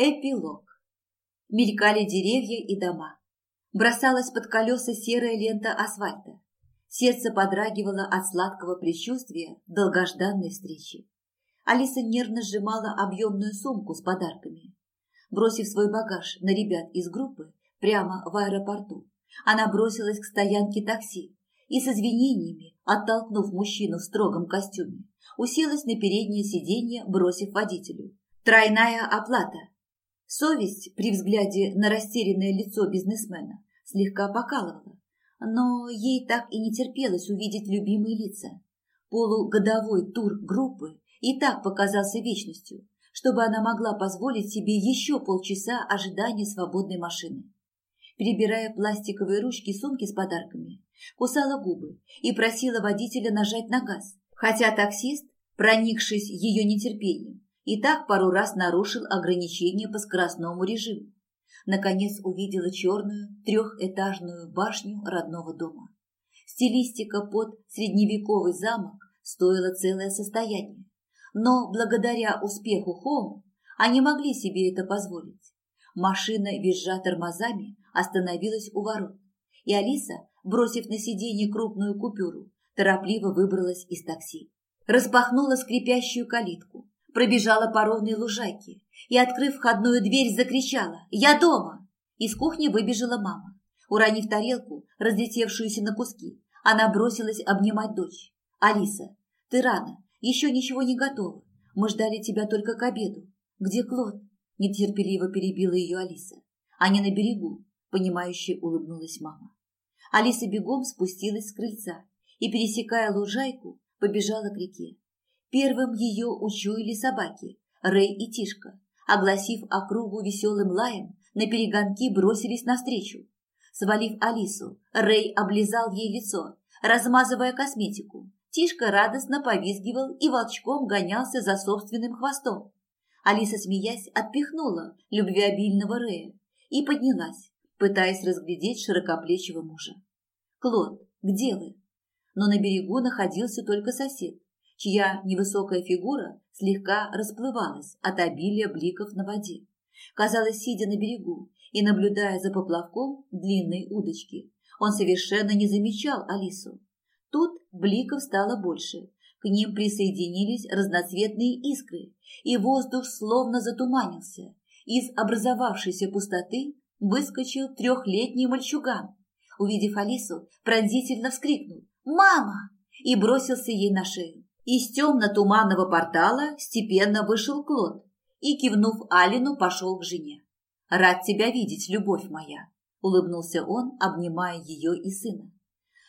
Эпилог. Мелькали деревья и дома. Бросалась под колеса серая лента асфальта. Сердце подрагивало от сладкого предчувствия долгожданной встречи. Алиса нервно сжимала объемную сумку с подарками. Бросив свой багаж на ребят из группы прямо в аэропорту, она бросилась к стоянке такси и с извинениями, оттолкнув мужчину в строгом костюме, уселась на переднее сиденье, бросив водителю. Тройная оплата Совесть при взгляде на растерянное лицо бизнесмена слегка покалывала, но ей так и не терпелось увидеть любимые лица. Полугодовой тур группы и так показался вечностью, чтобы она могла позволить себе еще полчаса ожидания свободной машины. Перебирая пластиковые ручки сумки с подарками, кусала губы и просила водителя нажать на газ, хотя таксист, проникшись ее нетерпением, и так пару раз нарушил ограничения по скоростному режиму. Наконец увидела черную трехэтажную башню родного дома. Стилистика под средневековый замок стоила целое состояние. Но благодаря успеху Хоум они могли себе это позволить. Машина, визжа тормозами, остановилась у ворот, и Алиса, бросив на сиденье крупную купюру, торопливо выбралась из такси. Распахнула скрипящую калитку, пробежала по ровной лужайке и, открыв входную дверь, закричала «Я дома!». Из кухни выбежала мама. Уронив тарелку, разлетевшуюся на куски, она бросилась обнимать дочь. «Алиса, ты рано, еще ничего не готово. Мы ждали тебя только к обеду. Где Клод?» Нетерпеливо перебила ее Алиса. «Они на берегу», – понимающе улыбнулась мама. Алиса бегом спустилась с крыльца и, пересекая лужайку, побежала к реке. Первым ее учуяли собаки, Рэй и Тишка. Огласив округу веселым лаем, на перегонки бросились навстречу. Свалив Алису, Рэй облизал ей лицо, размазывая косметику. Тишка радостно повизгивал и волчком гонялся за собственным хвостом. Алиса, смеясь, отпихнула любвеобильного Рэя и поднялась, пытаясь разглядеть широкоплечего мужа. «Клод, где вы?» Но на берегу находился только сосед, чья невысокая фигура слегка расплывалась от обилия бликов на воде. Казалось, сидя на берегу и наблюдая за поплавком длинной удочки, он совершенно не замечал Алису. Тут бликов стало больше, к ним присоединились разноцветные искры, и воздух словно затуманился. Из образовавшейся пустоты выскочил трехлетний мальчуган. Увидев Алису, пронзительно вскрикнул «Мама!» и бросился ей на шею. Из темно-туманного портала степенно вышел Клод и, кивнув Алину, пошел к жене. «Рад тебя видеть, любовь моя», – улыбнулся он, обнимая ее и сына.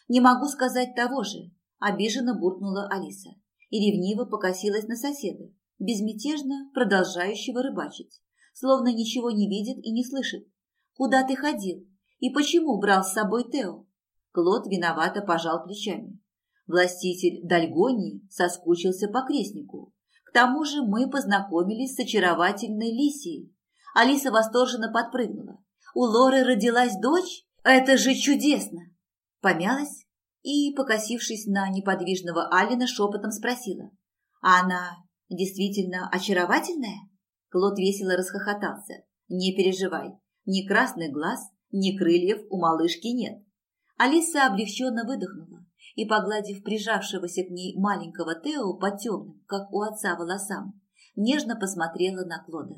«Не могу сказать того же», – обиженно буркнула Алиса и ревниво покосилась на соседа, безмятежно продолжающего рыбачить, словно ничего не видит и не слышит. «Куда ты ходил? И почему брал с собой Тео?» Клод виновато пожал плечами. Властитель Дальгонии соскучился по крестнику. К тому же мы познакомились с очаровательной Лисией. Алиса восторженно подпрыгнула. У Лоры родилась дочь? Это же чудесно! Помялась и, покосившись на неподвижного Алина, шепотом спросила. А она действительно очаровательная? Клод весело расхохотался. Не переживай, ни красных глаз, ни крыльев у малышки нет. Алиса облегченно выдохнула и, погладив прижавшегося к ней маленького Тео по темным, как у отца, волосам, нежно посмотрела на Клода.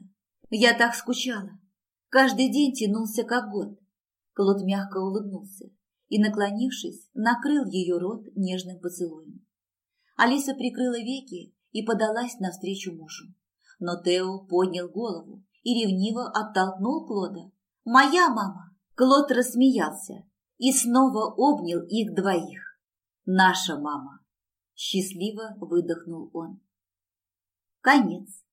«Я так скучала. Каждый день тянулся, как год». Клод мягко улыбнулся и, наклонившись, накрыл ее рот нежным поцелуем. Алиса прикрыла веки и подалась навстречу мужу. Но Тео поднял голову и ревниво оттолкнул Клода. «Моя мама!» Клод рассмеялся и снова обнял их двоих. Наша мама. Счастливо выдохнул он. Конец.